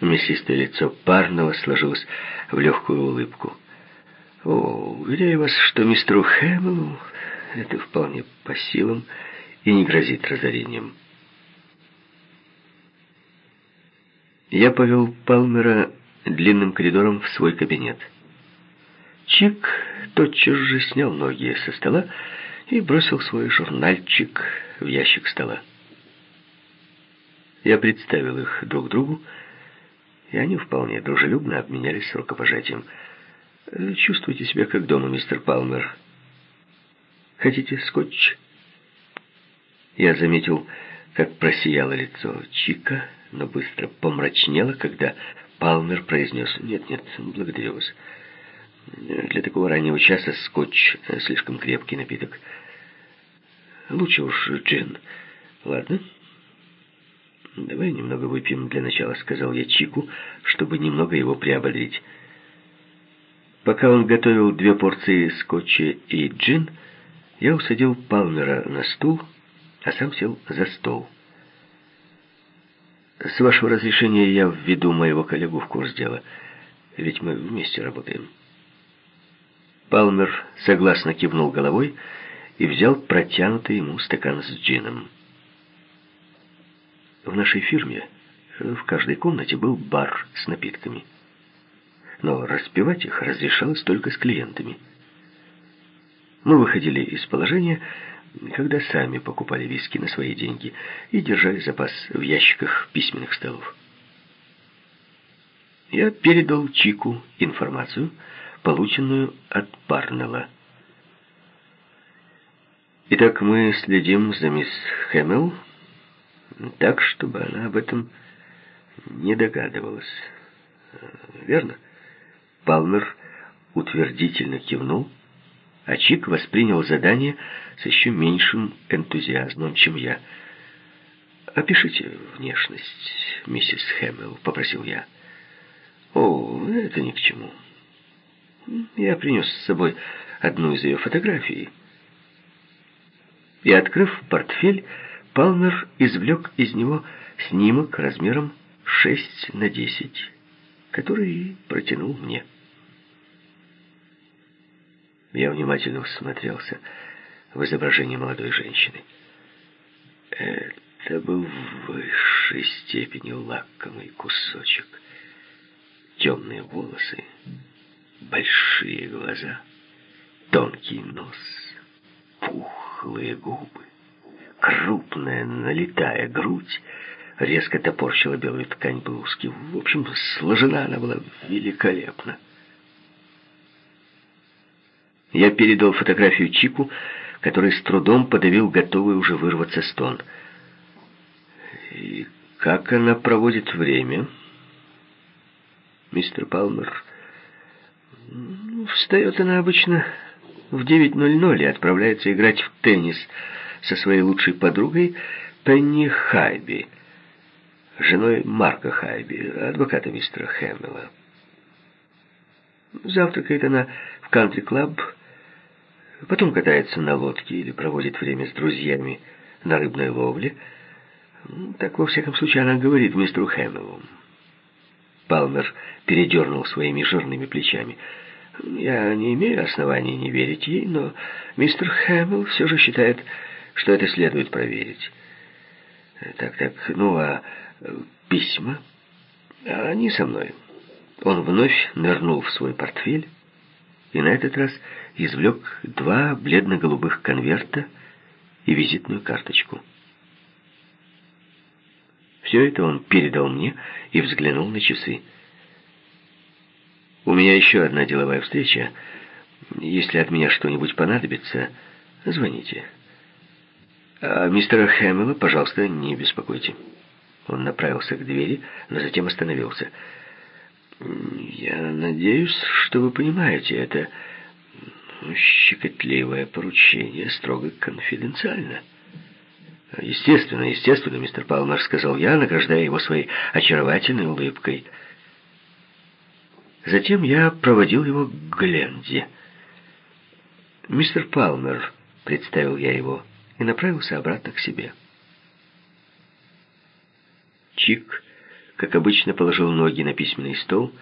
Мясистое лицо парного сложилось в легкую улыбку. «О, уверяю вас, что мистеру Хэмиллу это вполне по силам и не грозит разорением». Я повел Палмера длинным коридором в свой кабинет. Чик тотчас же снял ноги со стола и бросил свой журнальчик в ящик стола. Я представил их друг другу, и они вполне дружелюбно обменялись рукопожатием. «Чувствуйте себя как дома, мистер Палмер. Хотите скотч?» Я заметил, как просияло лицо Чика, но быстро помрачнело, когда Палмер произнес «Нет-нет, благодарю вас». Для такого раннего часа скотч — слишком крепкий напиток. Лучше уж джин. Ладно. Давай немного выпьем для начала, сказал я Чику, чтобы немного его приободрить. Пока он готовил две порции скотча и джин, я усадил Палмера на стул, а сам сел за стол. С вашего разрешения я введу моего коллегу в курс дела, ведь мы вместе работаем. Палмер согласно кивнул головой и взял протянутый ему стакан с джином. В нашей фирме в каждой комнате был бар с напитками. Но распивать их разрешалось только с клиентами. Мы выходили из положения, когда сами покупали виски на свои деньги и держали запас в ящиках письменных столов. Я передал Чику информацию, полученную от Парнелла. Итак, мы следим за мисс Хэмилл так, чтобы она об этом не догадывалась. Верно? Палмер утвердительно кивнул, а Чик воспринял задание с еще меньшим энтузиазмом, чем я. «Опишите внешность, миссис Хэмилл», — попросил я. «О, это ни к чему». Я принес с собой одну из ее фотографий. И, открыв портфель, Палмер извлек из него снимок размером 6 на 10, который протянул мне. Я внимательно всмотрелся в изображение молодой женщины. Это был в высшей степени лакомый кусочек. Темные волосы, большие глаза, тонкий нос, пухлые губы, крупная налитая грудь, резко топорщила белую ткань блузки. В общем, сложена она была великолепно. Я передал фотографию Чику, который с трудом подавил готовый уже вырваться стон. «И как она проводит время?» Мистер Палмер Встает она обычно в 9.00 и отправляется играть в теннис со своей лучшей подругой Пенни Хайби, женой Марка Хайби, адвоката мистера Хэмилла. Завтракает она в кантри-клаб, потом катается на лодке или проводит время с друзьями на рыбной ловле. Так, во всяком случае, она говорит мистеру Хэмиллу. Палмер передернул своими жирными плечами. Я не имею оснований не верить ей, но мистер Хэмилл все же считает, что это следует проверить. Так-так, ну а письма? Они со мной. Он вновь нырнул в свой портфель и на этот раз извлек два бледно-голубых конверта и визитную карточку. Все это он передал мне и взглянул на часы. У меня еще одна деловая встреча. Если от меня что-нибудь понадобится, звоните. А мистера Хэмилла, пожалуйста, не беспокойте. Он направился к двери, но затем остановился. Я надеюсь, что вы понимаете, это щекотливое поручение строго конфиденциально. Естественно, естественно, мистер Палмер, сказал я, награждая его своей очаровательной улыбкой. Затем я проводил его к Гленде. «Мистер Палмер», — представил я его, и направился обратно к себе. Чик как обычно, положил ноги на письменный стол